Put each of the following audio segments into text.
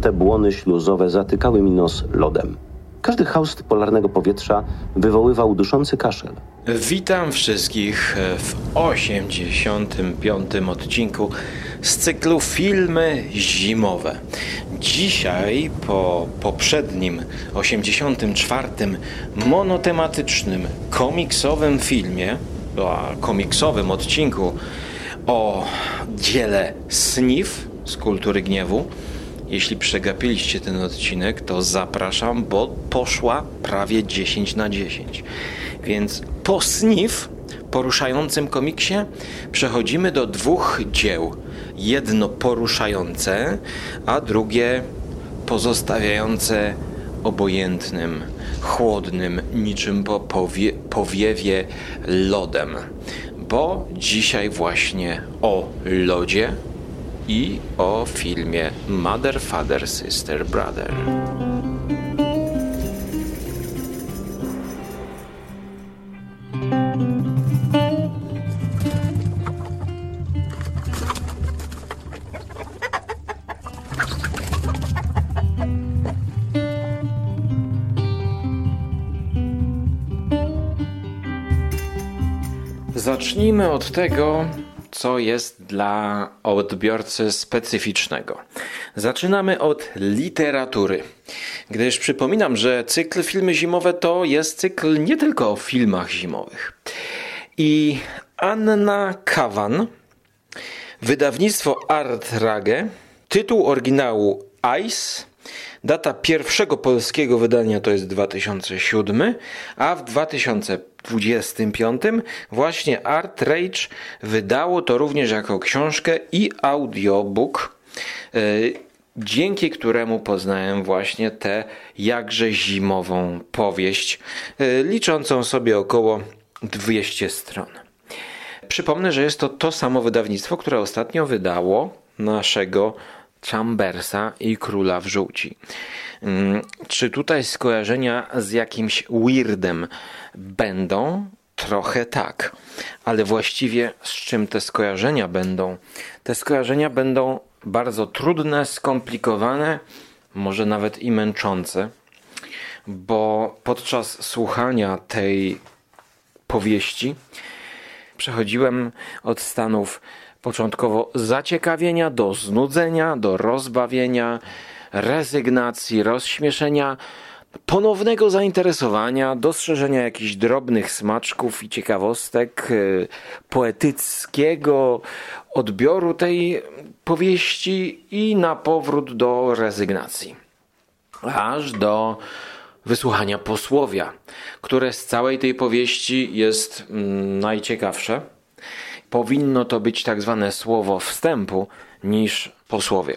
Zamknięte błony śluzowe zatykały mi nos lodem. Każdy haust polarnego powietrza wywoływał duszący kaszel. Witam wszystkich w 85. odcinku z cyklu Filmy Zimowe. Dzisiaj po poprzednim 84. monotematycznym komiksowym filmie, a komiksowym odcinku o dziele Sniff z kultury gniewu, jeśli przegapiliście ten odcinek, to zapraszam, bo poszła prawie 10 na 10. Więc po Sniff, poruszającym komiksie, przechodzimy do dwóch dzieł. Jedno poruszające, a drugie pozostawiające obojętnym, chłodnym, niczym po powie, powiewie lodem. Bo dzisiaj właśnie o lodzie i o filmie Mother, Father, Sister, Brother. Zacznijmy od tego, co jest dla odbiorcy specyficznego. Zaczynamy od literatury, gdyż przypominam, że cykl Filmy Zimowe to jest cykl nie tylko o filmach zimowych. I Anna Kawan, wydawnictwo Art Rage, tytuł oryginału Ice, Data pierwszego polskiego wydania to jest 2007, a w 2025 właśnie Art Rage wydało to również jako książkę i audiobook, e, dzięki któremu poznałem właśnie tę jakże zimową powieść, e, liczącą sobie około 200 stron. Przypomnę, że jest to to samo wydawnictwo, które ostatnio wydało naszego Chambersa i Króla w Żółci. Mm, czy tutaj skojarzenia z jakimś weirdem będą? Trochę tak, ale właściwie z czym te skojarzenia będą? Te skojarzenia będą bardzo trudne, skomplikowane, może nawet i męczące, bo podczas słuchania tej powieści przechodziłem od stanów początkowo zaciekawienia, do znudzenia, do rozbawienia, rezygnacji, rozśmieszenia, ponownego zainteresowania, dostrzeżenia jakichś drobnych smaczków i ciekawostek, e, poetyckiego odbioru tej powieści i na powrót do rezygnacji. Aż do wysłuchania posłowia, które z całej tej powieści jest mm, najciekawsze powinno to być tak zwane słowo wstępu niż posłowie.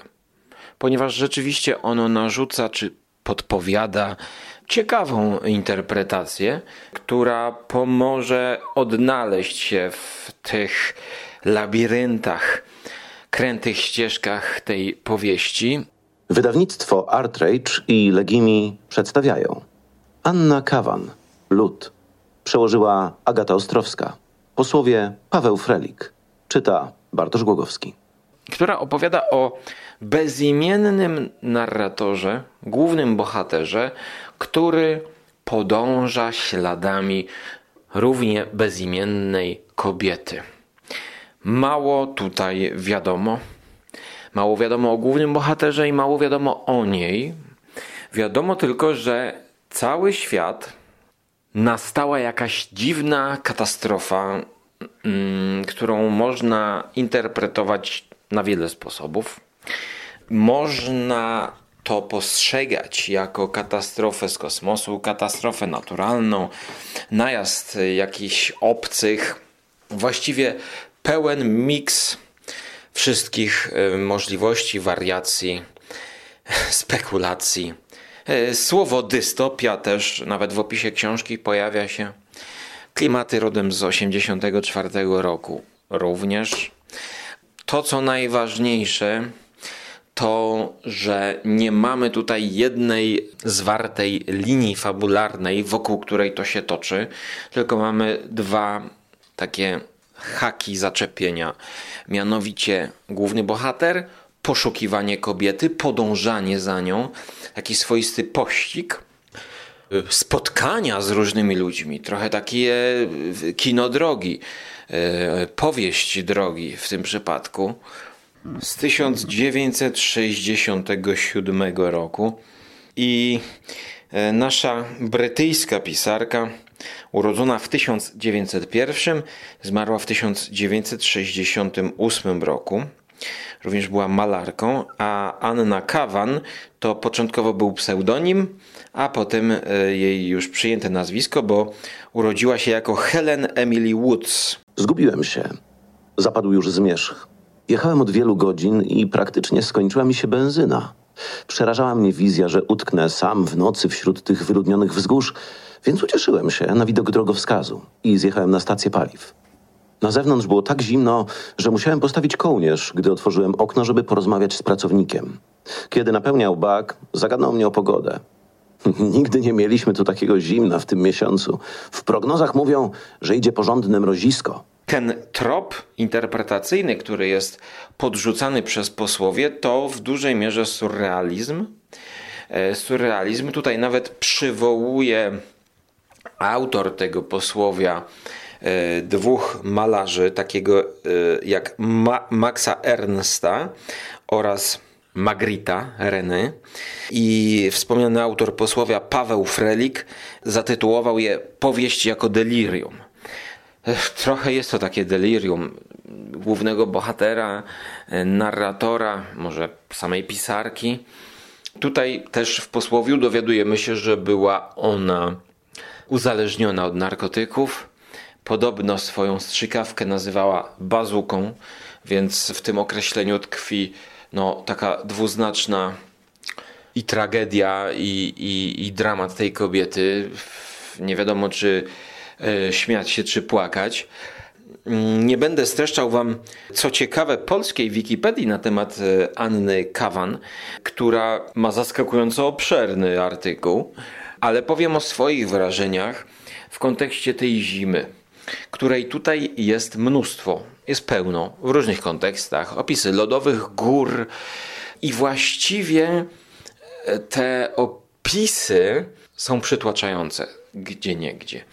Ponieważ rzeczywiście ono narzuca czy podpowiada ciekawą interpretację, która pomoże odnaleźć się w tych labiryntach, krętych ścieżkach tej powieści. Wydawnictwo Artrage i Legimi przedstawiają Anna Kawan, Lud. Przełożyła Agata Ostrowska. Posłowie Paweł Frelik. Czyta Bartosz Głogowski. Która opowiada o bezimiennym narratorze, głównym bohaterze, który podąża śladami równie bezimiennej kobiety. Mało tutaj wiadomo. Mało wiadomo o głównym bohaterze i mało wiadomo o niej. Wiadomo tylko, że cały świat nastała jakaś dziwna katastrofa, mm, którą można interpretować na wiele sposobów. Można to postrzegać jako katastrofę z kosmosu, katastrofę naturalną, najazd jakichś obcych, właściwie pełen miks wszystkich y, możliwości, wariacji, spekulacji słowo dystopia też nawet w opisie książki pojawia się. Klimaty rodem z 1984 roku również. To, co najważniejsze, to, że nie mamy tutaj jednej zwartej linii fabularnej, wokół której to się toczy, tylko mamy dwa takie haki zaczepienia. Mianowicie główny bohater poszukiwanie kobiety, podążanie za nią, taki swoisty pościg, spotkania z różnymi ludźmi, trochę takie kino drogi, powieść drogi w tym przypadku z 1967 roku i nasza brytyjska pisarka urodzona w 1901 zmarła w 1968 roku. Również była malarką, a Anna Kawan to początkowo był pseudonim, a potem e, jej już przyjęte nazwisko, bo urodziła się jako Helen Emily Woods. Zgubiłem się. Zapadł już zmierzch. Jechałem od wielu godzin i praktycznie skończyła mi się benzyna. Przerażała mnie wizja, że utknę sam w nocy wśród tych wyludnionych wzgórz, więc ucieszyłem się na widok drogowskazu i zjechałem na stację paliw. Na zewnątrz było tak zimno, że musiałem postawić kołnierz, gdy otworzyłem okno, żeby porozmawiać z pracownikiem. Kiedy napełniał bak, zagadnął mnie o pogodę. Nigdy nie mieliśmy tu takiego zimna w tym miesiącu. W prognozach mówią, że idzie porządne mrozisko. Ten trop interpretacyjny, który jest podrzucany przez posłowie, to w dużej mierze surrealizm. E, surrealizm tutaj nawet przywołuje autor tego posłowia dwóch malarzy, takiego e, jak Ma Maxa Ernsta oraz Magrita Reny i wspomniany autor posłowia Paweł Frelik zatytułował je Powieść jako delirium. Trochę jest to takie delirium głównego bohatera, e, narratora, może samej pisarki. Tutaj też w posłowiu dowiadujemy się, że była ona uzależniona od narkotyków. Podobno swoją strzykawkę nazywała bazuką, więc w tym określeniu tkwi no, taka dwuznaczna i tragedia, i, i, i dramat tej kobiety. Nie wiadomo, czy E, śmiać się czy płakać. Mm, nie będę streszczał Wam, co ciekawe, polskiej Wikipedii na temat e, Anny Kawan, która ma zaskakująco obszerny artykuł, ale powiem o swoich wrażeniach w kontekście tej zimy, której tutaj jest mnóstwo, jest pełno w różnych kontekstach. Opisy lodowych gór i właściwie e, te opisy są przytłaczające gdzie niegdzie.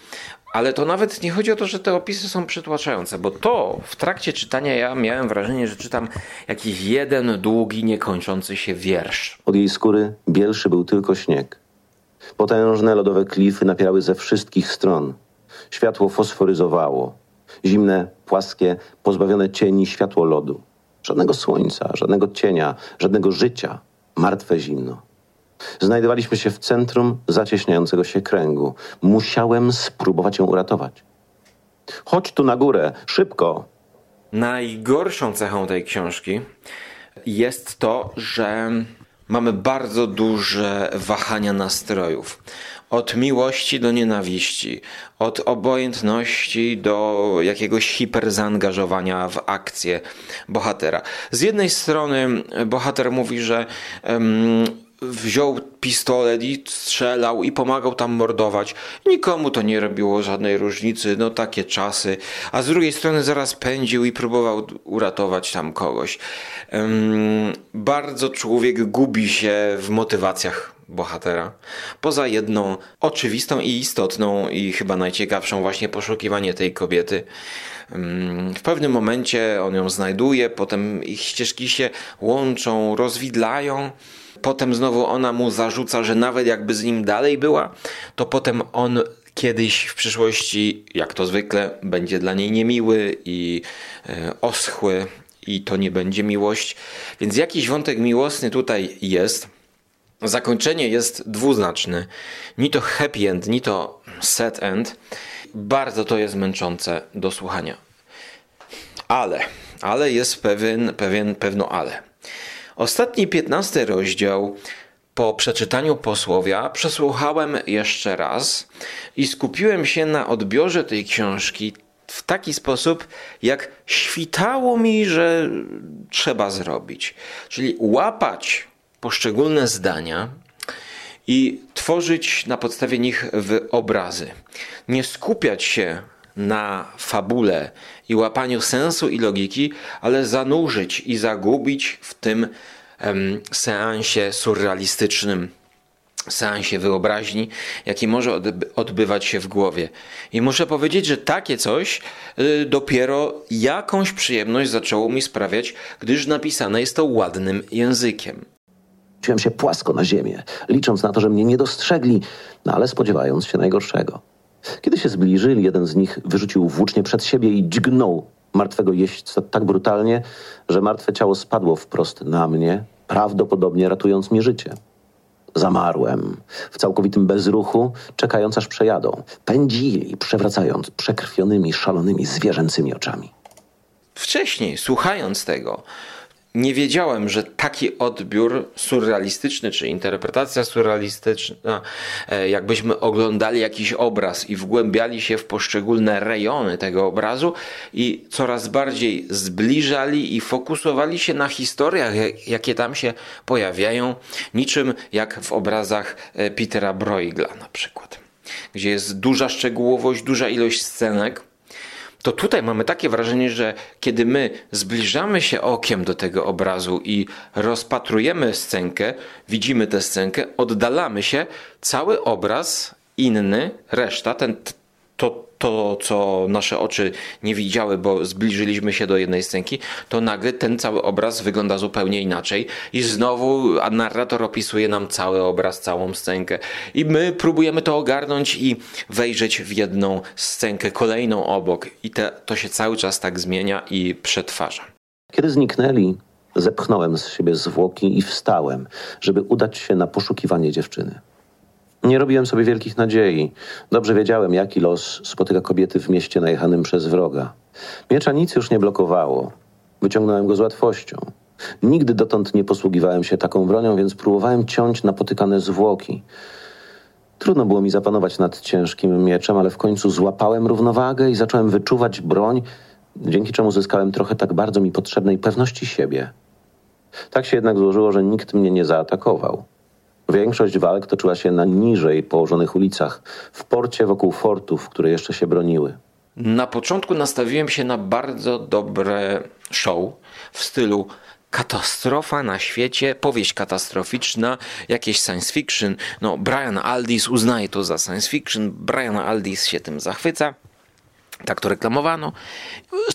Ale to nawet nie chodzi o to, że te opisy są przytłaczające, bo to w trakcie czytania ja miałem wrażenie, że czytam jakiś jeden długi, niekończący się wiersz. Od jej skóry bielszy był tylko śnieg. Potężne lodowe klify napierały ze wszystkich stron. Światło fosforyzowało. Zimne, płaskie, pozbawione cieni światło lodu. Żadnego słońca, żadnego cienia, żadnego życia. Martwe zimno. Znajdowaliśmy się w centrum zacieśniającego się kręgu. Musiałem spróbować ją uratować. Chodź tu na górę, szybko! Najgorszą cechą tej książki jest to, że mamy bardzo duże wahania nastrojów. Od miłości do nienawiści, od obojętności do jakiegoś hiperzaangażowania w akcję bohatera. Z jednej strony bohater mówi, że um, wziął pistolet i strzelał i pomagał tam mordować. Nikomu to nie robiło żadnej różnicy, no takie czasy. A z drugiej strony zaraz pędził i próbował uratować tam kogoś. Um, bardzo człowiek gubi się w motywacjach bohatera. Poza jedną oczywistą i istotną i chyba najciekawszą właśnie poszukiwanie tej kobiety. W pewnym momencie on ją znajduje, potem ich ścieżki się łączą, rozwidlają. Potem znowu ona mu zarzuca, że nawet jakby z nim dalej była, to potem on kiedyś w przyszłości, jak to zwykle, będzie dla niej niemiły i e, oschły i to nie będzie miłość. Więc jakiś wątek miłosny tutaj jest. Zakończenie jest dwuznaczne. Ni to happy end, ni to set end. Bardzo to jest męczące do słuchania. Ale, ale jest pewien, pewien, pewno ale. Ostatni, piętnasty rozdział po przeczytaniu posłowia przesłuchałem jeszcze raz i skupiłem się na odbiorze tej książki w taki sposób, jak świtało mi, że trzeba zrobić. Czyli łapać poszczególne zdania i tworzyć na podstawie nich obrazy. Nie skupiać się na fabule i łapaniu sensu i logiki, ale zanurzyć i zagubić w tym em, seansie surrealistycznym seansie wyobraźni, jaki może odbywać się w głowie. I muszę powiedzieć, że takie coś y, dopiero jakąś przyjemność zaczęło mi sprawiać, gdyż napisane jest to ładnym językiem. Czułem się płasko na ziemię, licząc na to, że mnie nie dostrzegli, no ale spodziewając się najgorszego. Kiedy się zbliżyli, jeden z nich wyrzucił włócznie przed siebie i dźgnął martwego jeźdźca tak brutalnie, że martwe ciało spadło wprost na mnie, prawdopodobnie ratując mi życie. Zamarłem, w całkowitym bezruchu, czekając aż przejadą. Pędzili, przewracając przekrwionymi, szalonymi, zwierzęcymi oczami. Wcześniej, słuchając tego, nie wiedziałem, że taki odbiór surrealistyczny, czy interpretacja surrealistyczna, e, jakbyśmy oglądali jakiś obraz i wgłębiali się w poszczególne rejony tego obrazu i coraz bardziej zbliżali i fokusowali się na historiach, jakie tam się pojawiają, niczym jak w obrazach e, Petera Bruegla na przykład, gdzie jest duża szczegółowość, duża ilość scenek, to tutaj mamy takie wrażenie, że kiedy my zbliżamy się okiem do tego obrazu i rozpatrujemy scenkę, widzimy tę scenkę, oddalamy się, cały obraz inny, reszta, ten, to, to, co nasze oczy nie widziały, bo zbliżyliśmy się do jednej scenki, to nagle ten cały obraz wygląda zupełnie inaczej i znowu narrator opisuje nam cały obraz, całą scenkę i my próbujemy to ogarnąć i wejrzeć w jedną scenkę, kolejną obok i te, to się cały czas tak zmienia i przetwarza. Kiedy zniknęli, zepchnąłem z siebie zwłoki i wstałem, żeby udać się na poszukiwanie dziewczyny. Nie robiłem sobie wielkich nadziei. Dobrze wiedziałem, jaki los spotyka kobiety w mieście najechanym przez wroga. Miecza nic już nie blokowało. Wyciągnąłem go z łatwością. Nigdy dotąd nie posługiwałem się taką bronią, więc próbowałem ciąć napotykane zwłoki. Trudno było mi zapanować nad ciężkim mieczem, ale w końcu złapałem równowagę i zacząłem wyczuwać broń, dzięki czemu zyskałem trochę tak bardzo mi potrzebnej pewności siebie. Tak się jednak złożyło, że nikt mnie nie zaatakował. Większość walk toczyła się na niżej położonych ulicach, w porcie wokół fortów, które jeszcze się broniły. Na początku nastawiłem się na bardzo dobre show w stylu katastrofa na świecie, powieść katastroficzna, jakieś science fiction. No, Brian Aldiss uznaje to za science fiction, Brian Aldiss się tym zachwyca. Tak to reklamowano.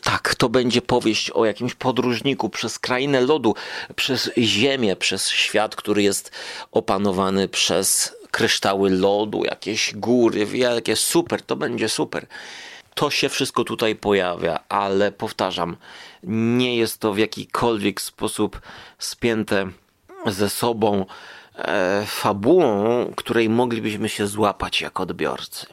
Tak, to będzie powieść o jakimś podróżniku przez krainę lodu, przez ziemię, przez świat, który jest opanowany przez kryształy lodu, jakieś góry wielkie. Super, to będzie super. To się wszystko tutaj pojawia, ale powtarzam, nie jest to w jakikolwiek sposób spięte ze sobą e, fabułą, której moglibyśmy się złapać jako odbiorcy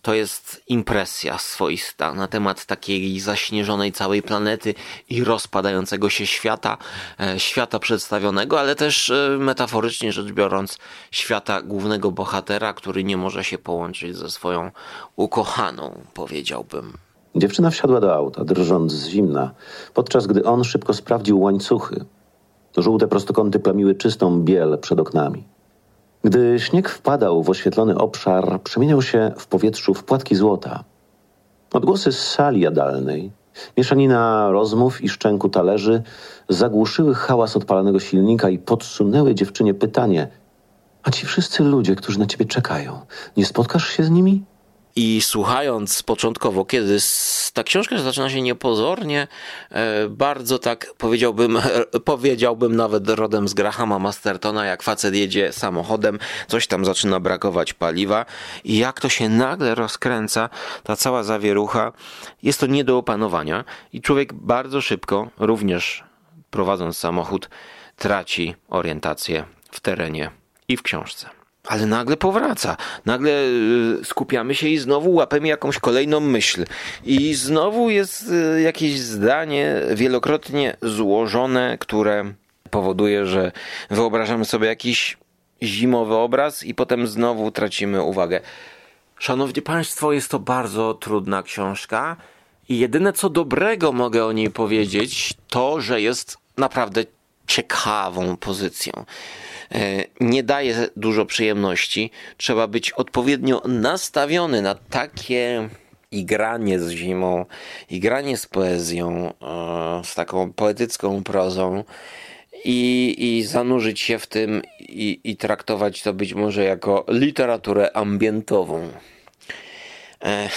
to jest impresja swoista na temat takiej zaśnieżonej całej planety i rozpadającego się świata, e, świata przedstawionego, ale też e, metaforycznie rzecz biorąc, świata głównego bohatera, który nie może się połączyć ze swoją ukochaną, powiedziałbym. Dziewczyna wsiadła do auta, drżąc z zimna, podczas gdy on szybko sprawdził łańcuchy. Żółte prostokąty plamiły czystą biel przed oknami. Gdy śnieg wpadał w oświetlony obszar, przemieniał się w powietrzu w płatki złota. Odgłosy z sali jadalnej, mieszanina rozmów i szczęku talerzy zagłuszyły hałas odpalanego silnika i podsunęły dziewczynie pytanie: A ci wszyscy ludzie, którzy na ciebie czekają, nie spotkasz się z nimi? I słuchając początkowo, kiedy ta książka zaczyna się niepozornie, e, bardzo tak powiedziałbym, powiedziałbym nawet rodem z Grahama Mastertona, jak facet jedzie samochodem, coś tam zaczyna brakować paliwa. I jak to się nagle rozkręca, ta cała zawierucha, jest to nie do opanowania i człowiek bardzo szybko, również prowadząc samochód, traci orientację w terenie i w książce ale nagle powraca. Nagle y, skupiamy się i znowu łapiemy jakąś kolejną myśl. I znowu jest y, jakieś zdanie wielokrotnie złożone, które powoduje, że wyobrażamy sobie jakiś zimowy obraz i potem znowu tracimy uwagę. Szanowni Państwo, jest to bardzo trudna książka i jedyne co dobrego mogę o niej powiedzieć, to, że jest naprawdę ciekawą pozycją. E, nie daje dużo przyjemności. Trzeba być odpowiednio nastawiony na takie i granie z zimą, i granie z poezją, e, z taką poetycką prozą i, i zanurzyć się w tym i, i traktować to być może jako literaturę ambientową. E,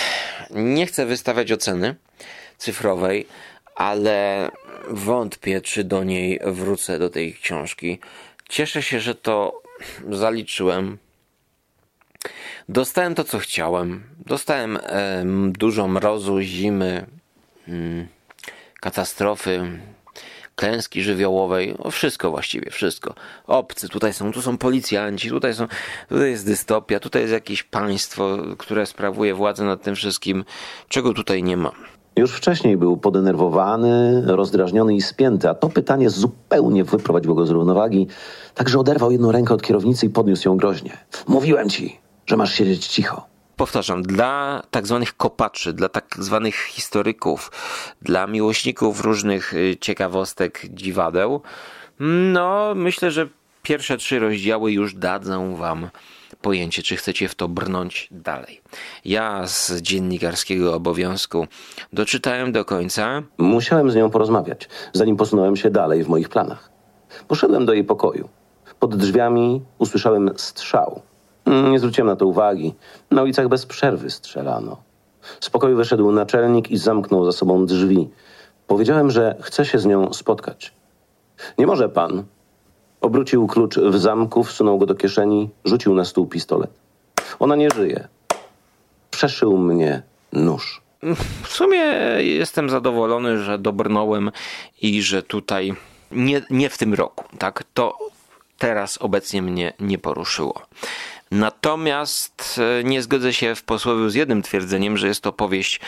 nie chcę wystawiać oceny cyfrowej, ale wątpię, czy do niej wrócę, do tej książki. Cieszę się, że to zaliczyłem. Dostałem to, co chciałem. Dostałem e, dużo mrozu, zimy, mm, katastrofy, klęski żywiołowej, o wszystko właściwie, wszystko. Obcy, tutaj są, tu są policjanci, tutaj są, tutaj jest dystopia, tutaj jest jakieś państwo, które sprawuje władzę nad tym wszystkim, czego tutaj nie ma. Już wcześniej był podenerwowany, rozdrażniony i spięty, a to pytanie zupełnie wyprowadziło go z równowagi, także oderwał jedną rękę od kierownicy i podniósł ją groźnie. Mówiłem ci, że masz siedzieć cicho. Powtarzam, dla tak zwanych kopaczy, dla tak zwanych historyków, dla miłośników różnych y, ciekawostek, dziwadeł, no myślę, że pierwsze trzy rozdziały już dadzą wam pojęcie, czy chcecie w to brnąć dalej. Ja z dziennikarskiego obowiązku doczytałem do końca. Musiałem z nią porozmawiać, zanim posunąłem się dalej w moich planach. Poszedłem do jej pokoju. Pod drzwiami usłyszałem strzał. Mm, nie zwróciłem na to uwagi. Na ulicach bez przerwy strzelano. Z pokoju wyszedł naczelnik i zamknął za sobą drzwi. Powiedziałem, że chce się z nią spotkać. Nie może pan. Obrócił klucz w zamku, wsunął go do kieszeni, rzucił na stół pistolet. Ona nie żyje. Przeszył mnie nóż. W sumie jestem zadowolony, że dobrnąłem i że tutaj nie, nie w tym roku, tak? To teraz obecnie mnie nie poruszyło. Natomiast e, nie zgodzę się w posłowiu z jednym twierdzeniem, że jest to powieść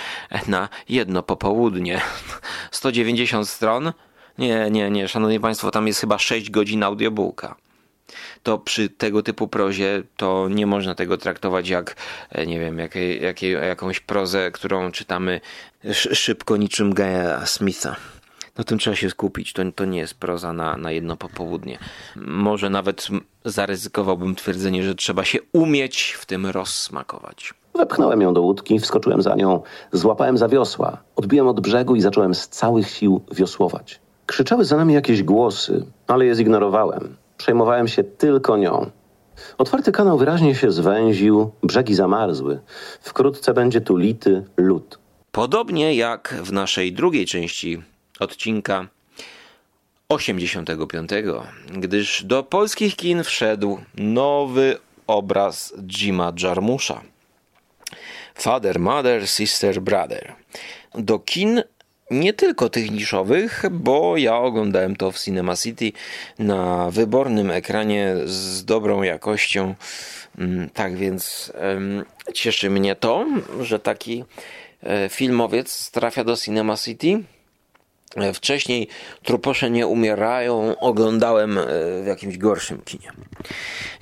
na jedno popołudnie. 190 stron. Nie, nie, nie, szanowni państwo, tam jest chyba 6 godzin audiobooka. To przy tego typu prozie to nie można tego traktować jak, e, nie wiem, jakiej, jakiej, jakąś prozę, którą czytamy szybko niczym Gaia Smitha no tym trzeba się skupić. To, to nie jest proza na, na jedno popołudnie. Może nawet zaryzykowałbym twierdzenie, że trzeba się umieć w tym rozsmakować. Wepchnąłem ją do łódki, wskoczyłem za nią, złapałem za wiosła, odbiłem od brzegu i zacząłem z całych sił wiosłować. Krzyczały za nami jakieś głosy, ale je zignorowałem. Przejmowałem się tylko nią. Otwarty kanał wyraźnie się zwęził, brzegi zamarzły. Wkrótce będzie tu lity lód. Podobnie jak w naszej drugiej części odcinka 85, gdyż do polskich kin wszedł nowy obraz Jima Jarmusza. Father, Mother, Sister, Brother. Do kin nie tylko tych niszowych, bo ja oglądałem to w Cinema City na wybornym ekranie z dobrą jakością. Mm, tak więc cieszy mnie to, że taki e, filmowiec trafia do Cinema City wcześniej Truposze nie umierają oglądałem e, w jakimś gorszym kinie.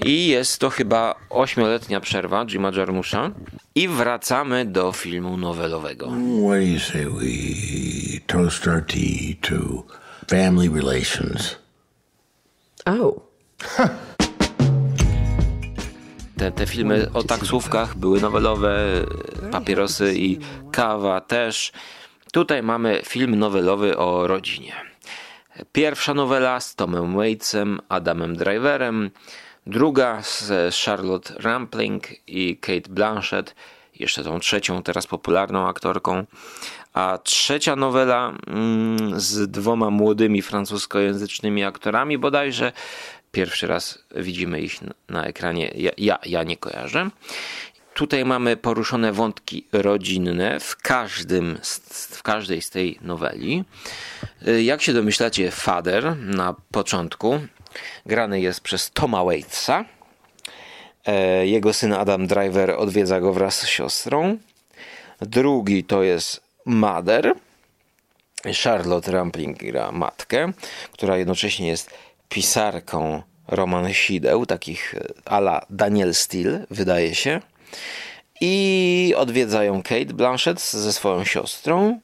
I jest to chyba ośmioletnia przerwa Jima Jarmusza i wracamy do filmu nowelowego. What do you say we toast our tea to family relations? Oh. Te, te filmy o taksówkach były nowelowe, papierosy i kawa też. Tutaj mamy film nowelowy o rodzinie. Pierwsza nowela z Tomem Waitsem, Adamem Driverem, druga z Charlotte Rampling i Kate Blanchett, jeszcze tą trzecią, teraz popularną aktorką, a trzecia nowela mm, z dwoma młodymi francuskojęzycznymi aktorami, bodajże pierwszy raz widzimy ich na ekranie, ja, ja, ja nie kojarzę. Tutaj mamy poruszone wątki rodzinne w, każdym, w każdej z tej noweli. Y, jak się domyślacie, Father na początku grany jest przez Toma Waitsa. E, jego syn Adam Driver odwiedza go wraz z siostrą. Drugi to jest Mother. Charlotte Rampling gra matkę, która jednocześnie jest pisarką romansideł, takich ala Daniel Steele, wydaje się i odwiedzają Kate Blanchett ze swoją siostrą.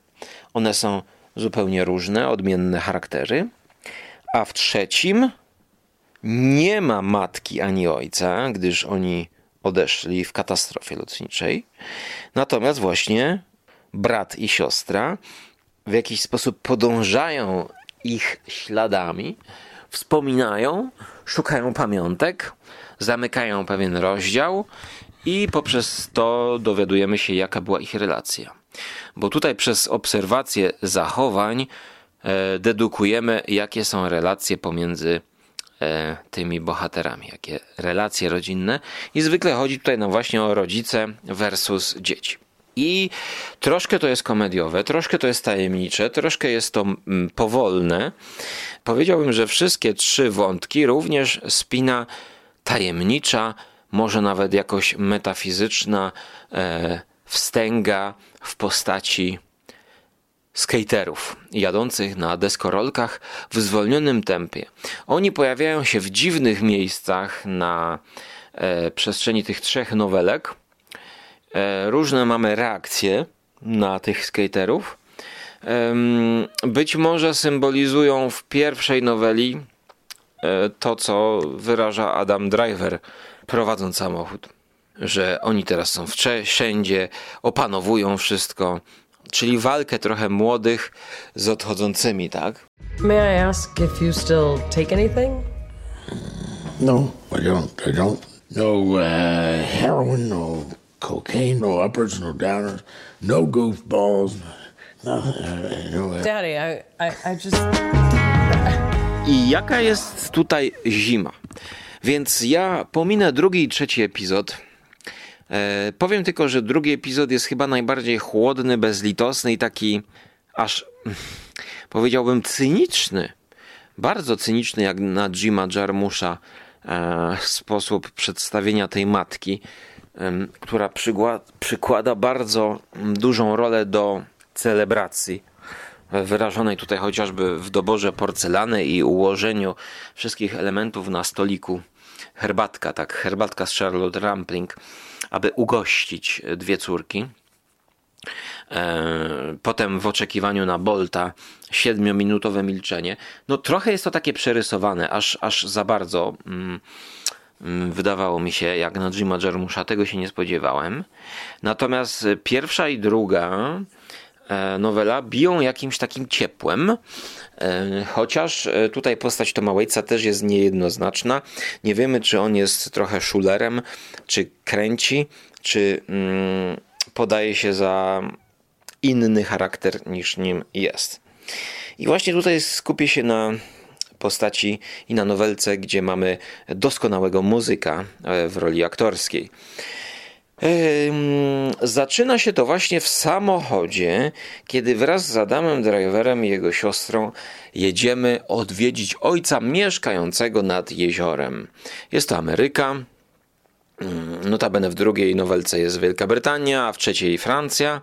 One są zupełnie różne, odmienne charaktery. A w trzecim nie ma matki ani ojca, gdyż oni odeszli w katastrofie lotniczej. Natomiast właśnie brat i siostra w jakiś sposób podążają ich śladami, wspominają, szukają pamiątek, zamykają pewien rozdział i poprzez to dowiadujemy się, jaka była ich relacja. Bo tutaj przez obserwację zachowań e, dedukujemy, jakie są relacje pomiędzy e, tymi bohaterami, jakie relacje rodzinne. I zwykle chodzi tutaj no właśnie o rodzice versus dzieci. I troszkę to jest komediowe, troszkę to jest tajemnicze, troszkę jest to mm, powolne. Powiedziałbym, że wszystkie trzy wątki również spina tajemnicza, może nawet jakoś metafizyczna e, wstęga w postaci skaterów jadących na deskorolkach w zwolnionym tempie. Oni pojawiają się w dziwnych miejscach na e, przestrzeni tych trzech nowelek. E, różne mamy reakcje na tych skaterów. Być może symbolizują w pierwszej noweli to, co wyraża Adam Driver, prowadząc samochód. Że oni teraz są wszędzie, opanowują wszystko, czyli walkę trochę młodych z odchodzącymi, tak? May I ask if you still take anything? No, I don't. I don't. No uh, heroin, no cocaine, no uppers, no downers, no goofballs, nothing. Uh, no, uh, Daddy, I, I, I just. I jaka jest tutaj zima? Więc ja pominę drugi i trzeci epizod. E, powiem tylko, że drugi epizod jest chyba najbardziej chłodny, bezlitosny i taki aż powiedziałbym cyniczny. Bardzo cyniczny jak na Jima Jarmusza e, sposób przedstawienia tej matki, e, która przykłada bardzo dużą rolę do celebracji wyrażonej tutaj chociażby w doborze porcelany i ułożeniu wszystkich elementów na stoliku. Herbatka, tak, herbatka z Charlotte Rampling, aby ugościć dwie córki. E, Potem w oczekiwaniu na Bolta siedmiominutowe milczenie. No trochę jest to takie przerysowane, aż, aż za bardzo mm, mm, wydawało mi się, jak na Jima Jarmusza, tego się nie spodziewałem. Natomiast pierwsza i druga nowela biją jakimś takim ciepłem, e, chociaż e, tutaj postać Toma Waitsa też jest niejednoznaczna. Nie wiemy, czy on jest trochę szulerem, czy kręci, czy mm, podaje się za inny charakter niż nim jest. I właśnie tutaj skupię się na postaci i na nowelce, gdzie mamy doskonałego muzyka e, w roli aktorskiej. Zaczyna się to właśnie w samochodzie, kiedy wraz z Adamem Driverem i jego siostrą jedziemy odwiedzić ojca mieszkającego nad jeziorem. Jest to Ameryka. Ym, Notabene w drugiej nowelce jest Wielka Brytania, a w trzeciej Francja.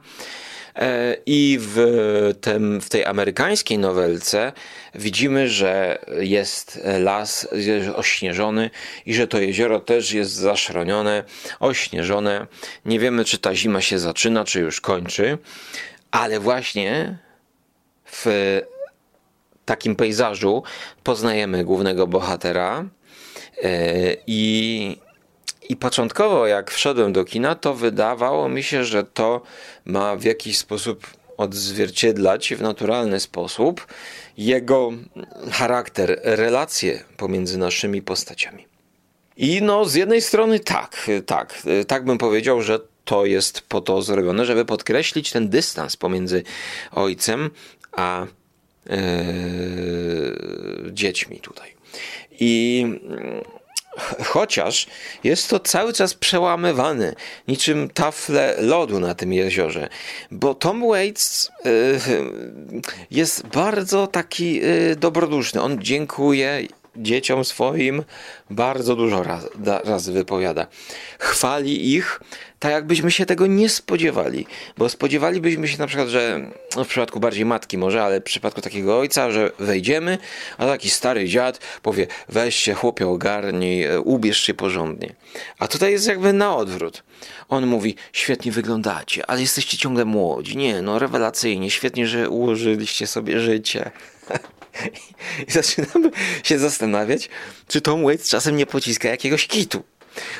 E, I w, tym, w tej amerykańskiej nowelce widzimy, że jest las ośnieżony i że to jezioro też jest zaszronione, ośnieżone. Nie wiemy, czy ta zima się zaczyna, czy już kończy, ale właśnie w takim pejzażu poznajemy głównego bohatera e, i i początkowo, jak wszedłem do kina, to wydawało mi się, że to ma w jakiś sposób odzwierciedlać w naturalny sposób jego charakter, relacje pomiędzy naszymi postaciami. I no, z jednej strony tak, tak, tak bym powiedział, że to jest po to zrobione, żeby podkreślić ten dystans pomiędzy ojcem a e, dziećmi tutaj. I Chociaż jest to cały czas przełamywane, niczym tafle lodu na tym jeziorze, bo Tom Waits yy, jest bardzo taki yy, dobroduszny. On dziękuję dzieciom swoim, bardzo dużo raz, razy wypowiada. Chwali ich, tak jakbyśmy się tego nie spodziewali, bo spodziewalibyśmy się na przykład, że no w przypadku bardziej matki może, ale w przypadku takiego ojca, że wejdziemy, a taki stary dziad powie, weź się chłopie ogarnij, e, ubierz się porządnie. A tutaj jest jakby na odwrót. On mówi, świetnie wyglądacie, ale jesteście ciągle młodzi. Nie, no rewelacyjnie, świetnie, że ułożyliście sobie życie. I zaczynamy się zastanawiać, czy Tom Waits czasem nie pociska jakiegoś kitu.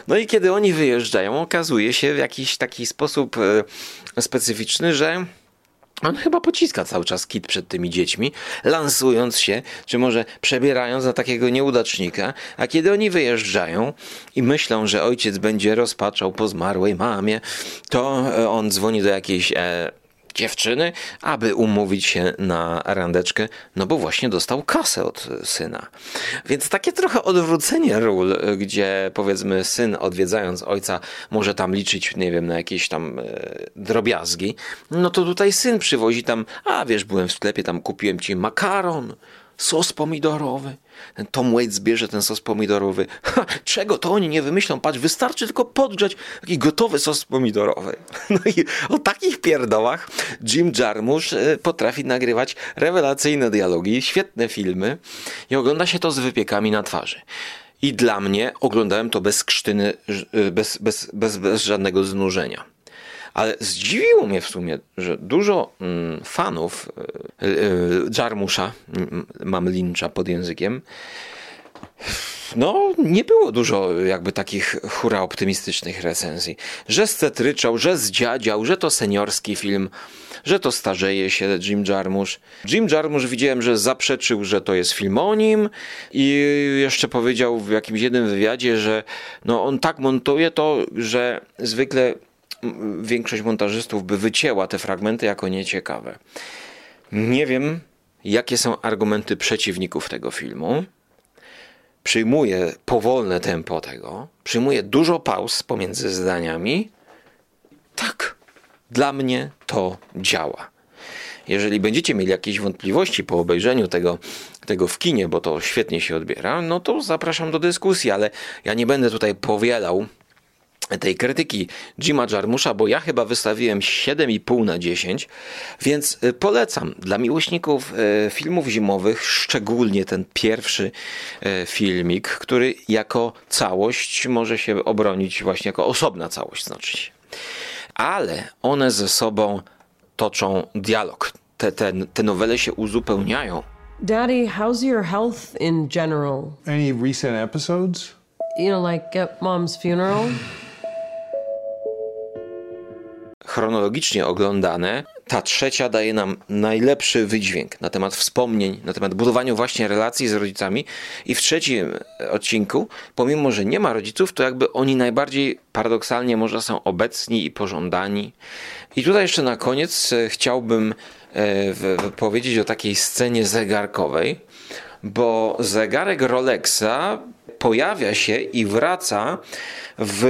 No i kiedy oni wyjeżdżają, okazuje się w jakiś taki sposób e, specyficzny, że on chyba pociska cały czas kit przed tymi dziećmi, lansując się, czy może przebierając za takiego nieudacznika, a kiedy oni wyjeżdżają i myślą, że ojciec będzie rozpaczał po zmarłej mamie, to e, on dzwoni do jakiejś e, dziewczyny, aby umówić się na randeczkę, no bo właśnie dostał kasę od syna. Więc takie trochę odwrócenie ról, gdzie powiedzmy syn odwiedzając ojca może tam liczyć, nie wiem, na jakieś tam e, drobiazgi, no to tutaj syn przywozi tam, a wiesz, byłem w sklepie, tam kupiłem ci makaron, sos pomidorowy. Tom Waits bierze ten sos pomidorowy. Ha, czego to oni nie wymyślą? Patrz, wystarczy tylko podgrzać taki gotowy sos pomidorowy. No i o takich pierdołach Jim Jarmusch e, potrafi nagrywać rewelacyjne dialogi, świetne filmy i ogląda się to z wypiekami na twarzy. I dla mnie oglądałem to bez krztyny, e, bez, bez, bez, bez żadnego znużenia. Ale zdziwiło mnie w sumie, że dużo mm, fanów y, y, Jarmusza, mam lincza pod językiem, no, nie było dużo jakby takich hura optymistycznych recenzji. Że scetryczał, że zdziadział, że to seniorski film, że to starzeje się Jim Jarmusch. Jim Jarmusch widziałem, że zaprzeczył, że to jest film o nim i jeszcze powiedział w jakimś jednym wywiadzie, że no on tak montuje to, że zwykle większość montażystów by wycięła te fragmenty jako nieciekawe. Nie wiem, jakie są argumenty przeciwników tego filmu. Przyjmuję powolne tempo tego, przyjmuję dużo pauz pomiędzy zdaniami. Tak, dla mnie to działa. Jeżeli będziecie mieli jakieś wątpliwości po obejrzeniu tego, tego w kinie, bo to świetnie się odbiera, no to zapraszam do dyskusji, ale ja nie będę tutaj powielał tej krytyki Jima Jarmusza, bo ja chyba wystawiłem 7,5 na 10, więc y, polecam dla miłośników y, filmów zimowych, szczególnie ten pierwszy y, filmik, który jako całość może się obronić właśnie jako osobna całość, znaczy się. Ale one ze sobą toczą dialog. Te, te, te nowele się uzupełniają. Daddy, how's your health in general? Any recent episodes? You know, like at mom's funeral? Chronologicznie oglądane, ta trzecia daje nam najlepszy wydźwięk na temat wspomnień, na temat budowania właśnie relacji z rodzicami. I w trzecim odcinku, pomimo że nie ma rodziców, to jakby oni najbardziej paradoksalnie może są obecni i pożądani. I tutaj jeszcze na koniec e, chciałbym e, powiedzieć o takiej scenie zegarkowej, bo zegarek Rolexa pojawia się i wraca w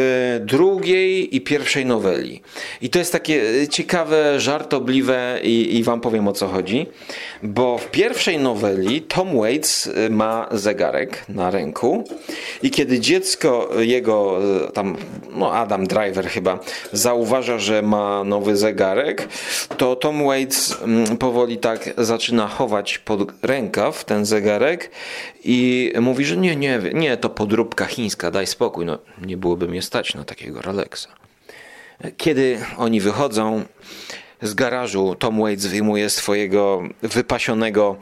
drugiej i pierwszej noweli. I to jest takie ciekawe, żartobliwe i, i wam powiem o co chodzi, bo w pierwszej noweli Tom Waits y, ma zegarek na ręku i kiedy dziecko jego, y, tam no Adam Driver chyba, zauważa, że ma nowy zegarek, to Tom Waits mm, powoli tak zaczyna chować pod rękaw ten zegarek i mówi, że nie, nie, nie, to podróbka chińska, daj spokój. No, nie byłoby mnie stać na takiego Rolexa. Kiedy oni wychodzą z garażu, Tom Waits wyjmuje swojego wypasionego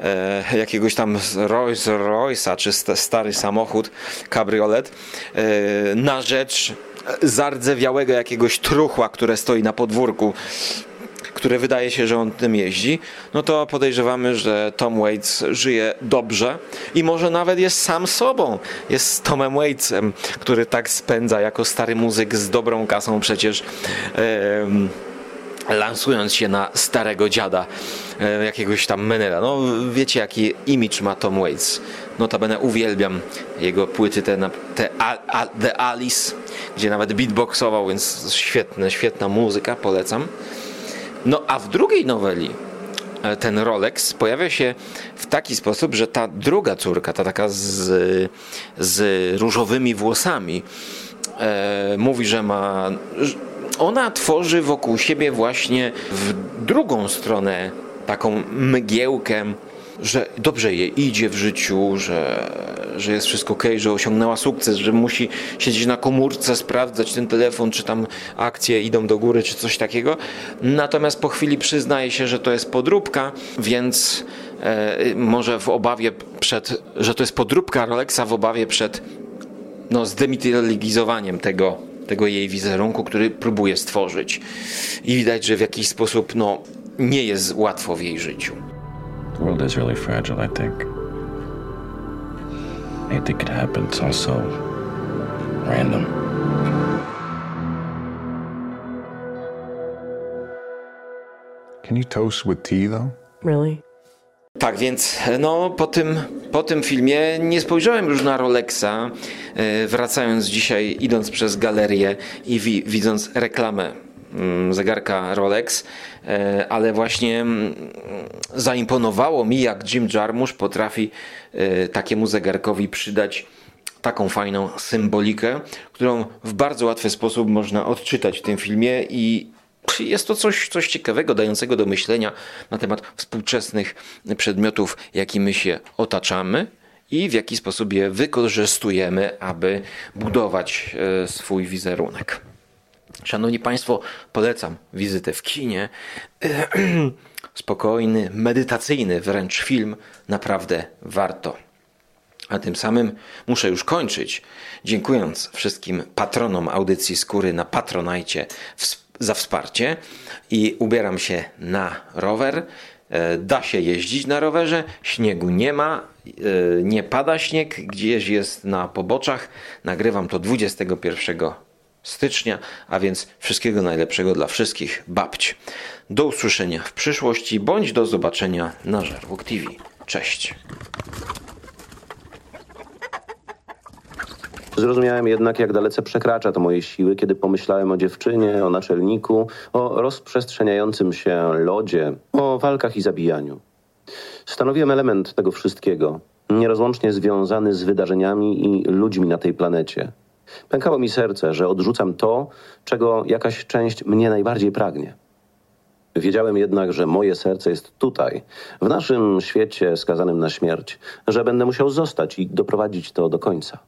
e, jakiegoś tam Rolls Royce'a, czy stary samochód, kabriolet, e, na rzecz zardzewiałego jakiegoś truchła, które stoi na podwórku które wydaje się, że on tym jeździ, no to podejrzewamy, że Tom Waits żyje dobrze i może nawet jest sam sobą. Jest Tomem Waitsem, który tak spędza jako stary muzyk z dobrą kasą przecież. lansując się na starego dziada, jakiegoś tam Menela. No wiecie jaki image ma Tom Waits. Notabene uwielbiam jego płyty, te, te The Alice, gdzie nawet beatboxował, więc świetne, świetna muzyka, polecam. No a w drugiej noweli e, ten Rolex pojawia się w taki sposób, że ta druga córka, ta taka z, z różowymi włosami, e, mówi, że ma. Ona tworzy wokół siebie właśnie w drugą stronę taką mgiełkę że dobrze jej idzie w życiu, że, że jest wszystko ok, że osiągnęła sukces, że musi siedzieć na komórce, sprawdzać ten telefon, czy tam akcje idą do góry, czy coś takiego. Natomiast po chwili przyznaje się, że to jest podróbka, więc e, może w obawie przed, że to jest podróbka Rolexa w obawie przed no, zdemiteologizowaniem tego, tego jej wizerunku, który próbuje stworzyć. I widać, że w jakiś sposób no, nie jest łatwo w jej życiu. The world is really fragile, I think. Anything could happen. It's all so random. Can you toast with tea, though? Really? Tak więc no, po, tym, po tym filmie nie spojrzałem już na Rolexa, e, wracając dzisiaj, idąc przez galerię i wi widząc reklamę zegarka Rolex, e, ale właśnie mm, zaimponowało mi, jak Jim Jarmusch potrafi e, takiemu zegarkowi przydać taką fajną symbolikę, którą w bardzo łatwy sposób można odczytać w tym filmie i jest to coś, coś ciekawego, dającego do myślenia na temat współczesnych przedmiotów, jakimi się otaczamy i w jaki sposób je wykorzystujemy, aby budować e, swój wizerunek. Szanowni Państwo, polecam wizytę w kinie. Spokojny, medytacyjny wręcz film, naprawdę warto. A tym samym muszę już kończyć, dziękując wszystkim patronom audycji Skóry na Patronajcie za wsparcie i ubieram się na rower. E, da się jeździć na rowerze, śniegu nie ma, e, nie pada śnieg, gdzieś jest na poboczach. Nagrywam to 21 stycznia, a więc wszystkiego najlepszego dla wszystkich babć. Do usłyszenia w przyszłości bądź do zobaczenia na Żarłok TV. Cześć. Zrozumiałem jednak, jak dalece przekracza to moje siły, kiedy pomyślałem o dziewczynie, o naczelniku, o rozprzestrzeniającym się lodzie, o walkach i zabijaniu. Stanowiłem element tego wszystkiego, nierozłącznie związany z wydarzeniami i ludźmi na tej planecie. Pękało mi serce, że odrzucam to, czego jakaś część mnie najbardziej pragnie. Wiedziałem jednak, że moje serce jest tutaj, w naszym świecie skazanym na śmierć, że będę musiał zostać i doprowadzić to do końca.